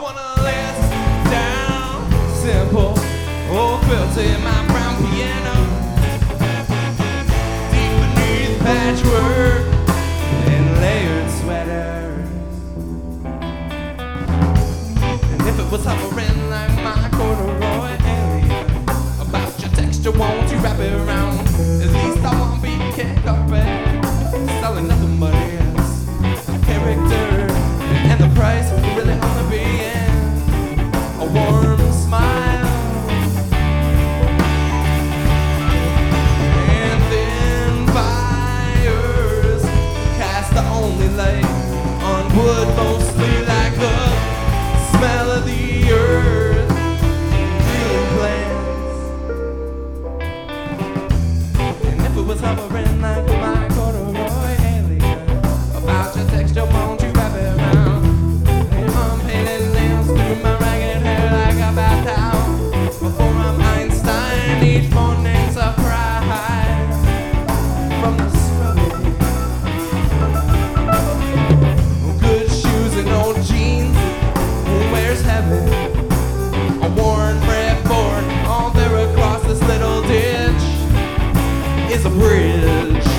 wanna bridge.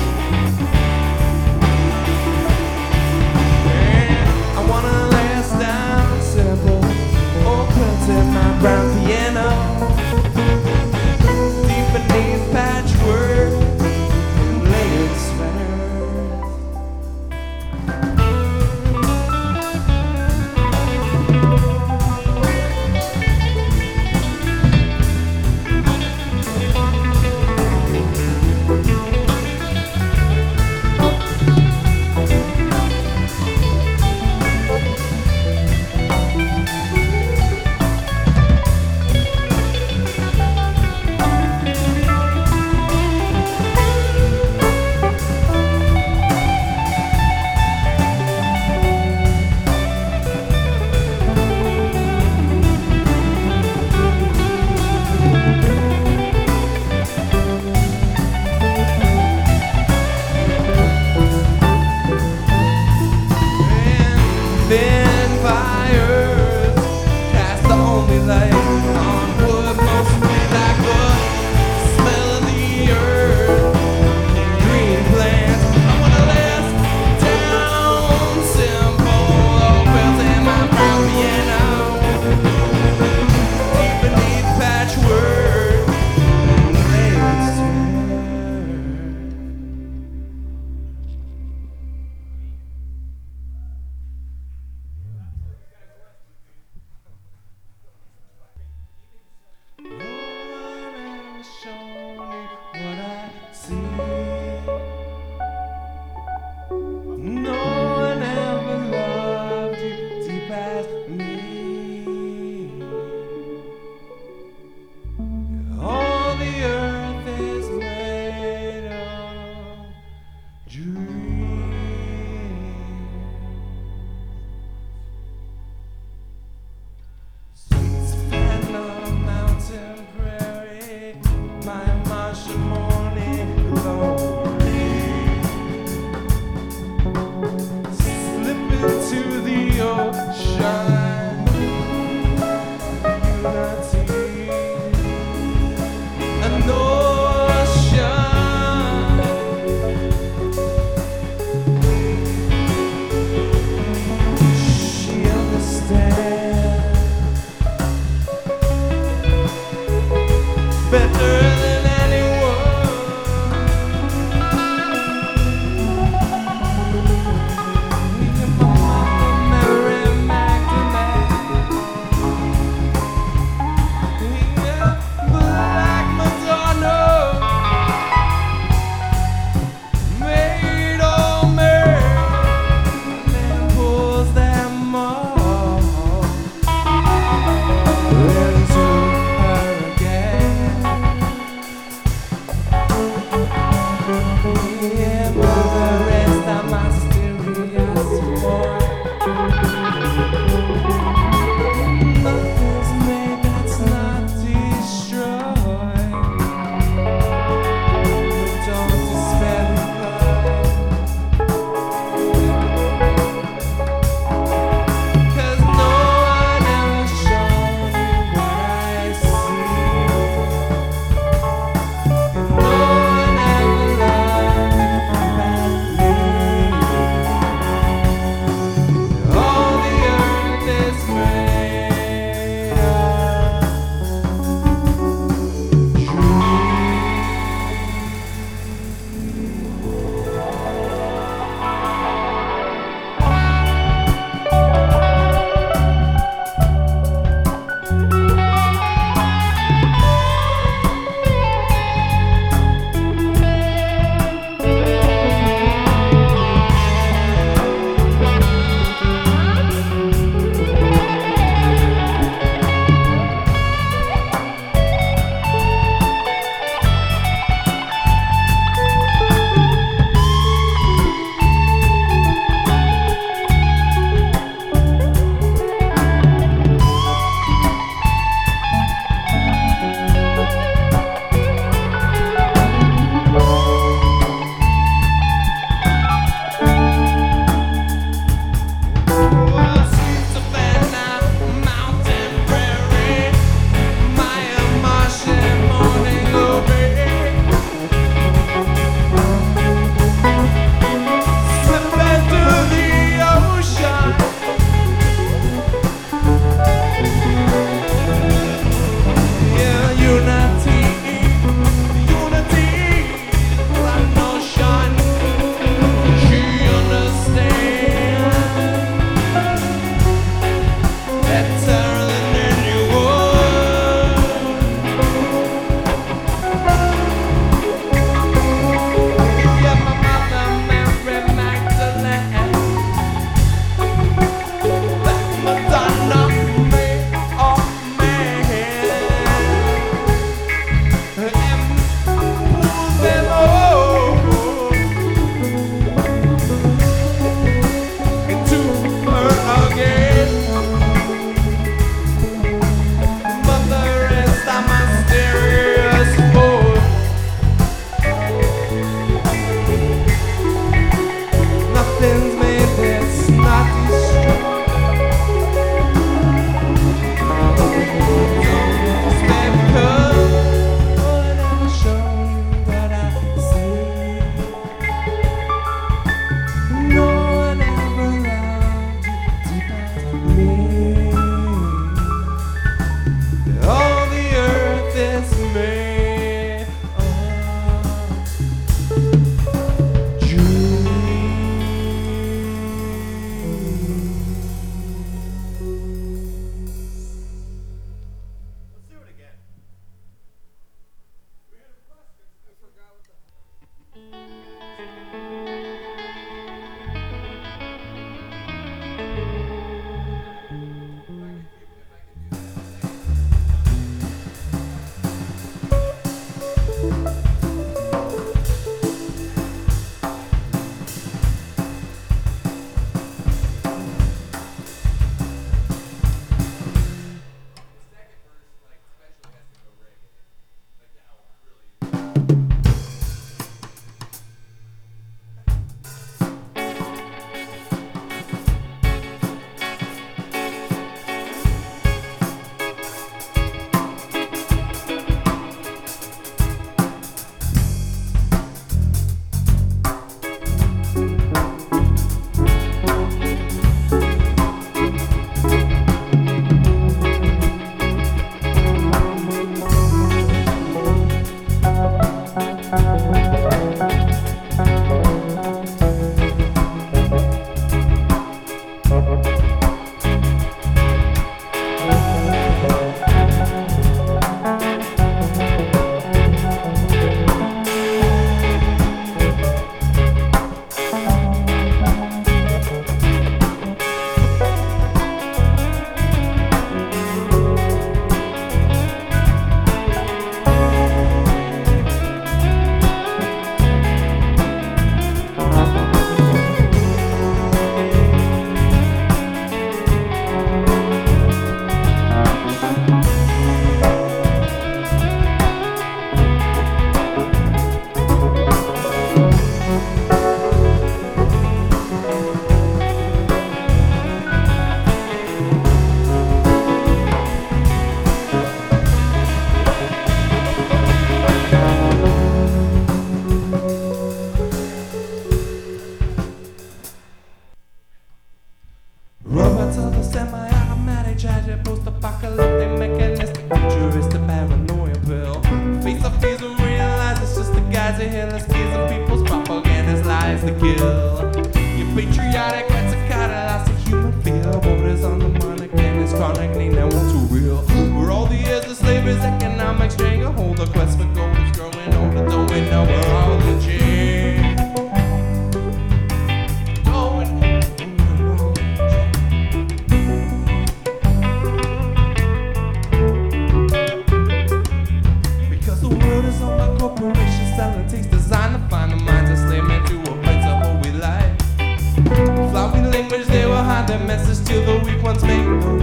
Weak ones make the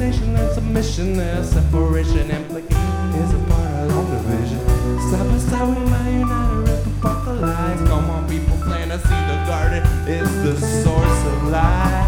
Fascination and submission, their separation implication is a part of long division. Side by side we might unite or rip apart the lies. Come on, people, plant to see The garden is the source of life.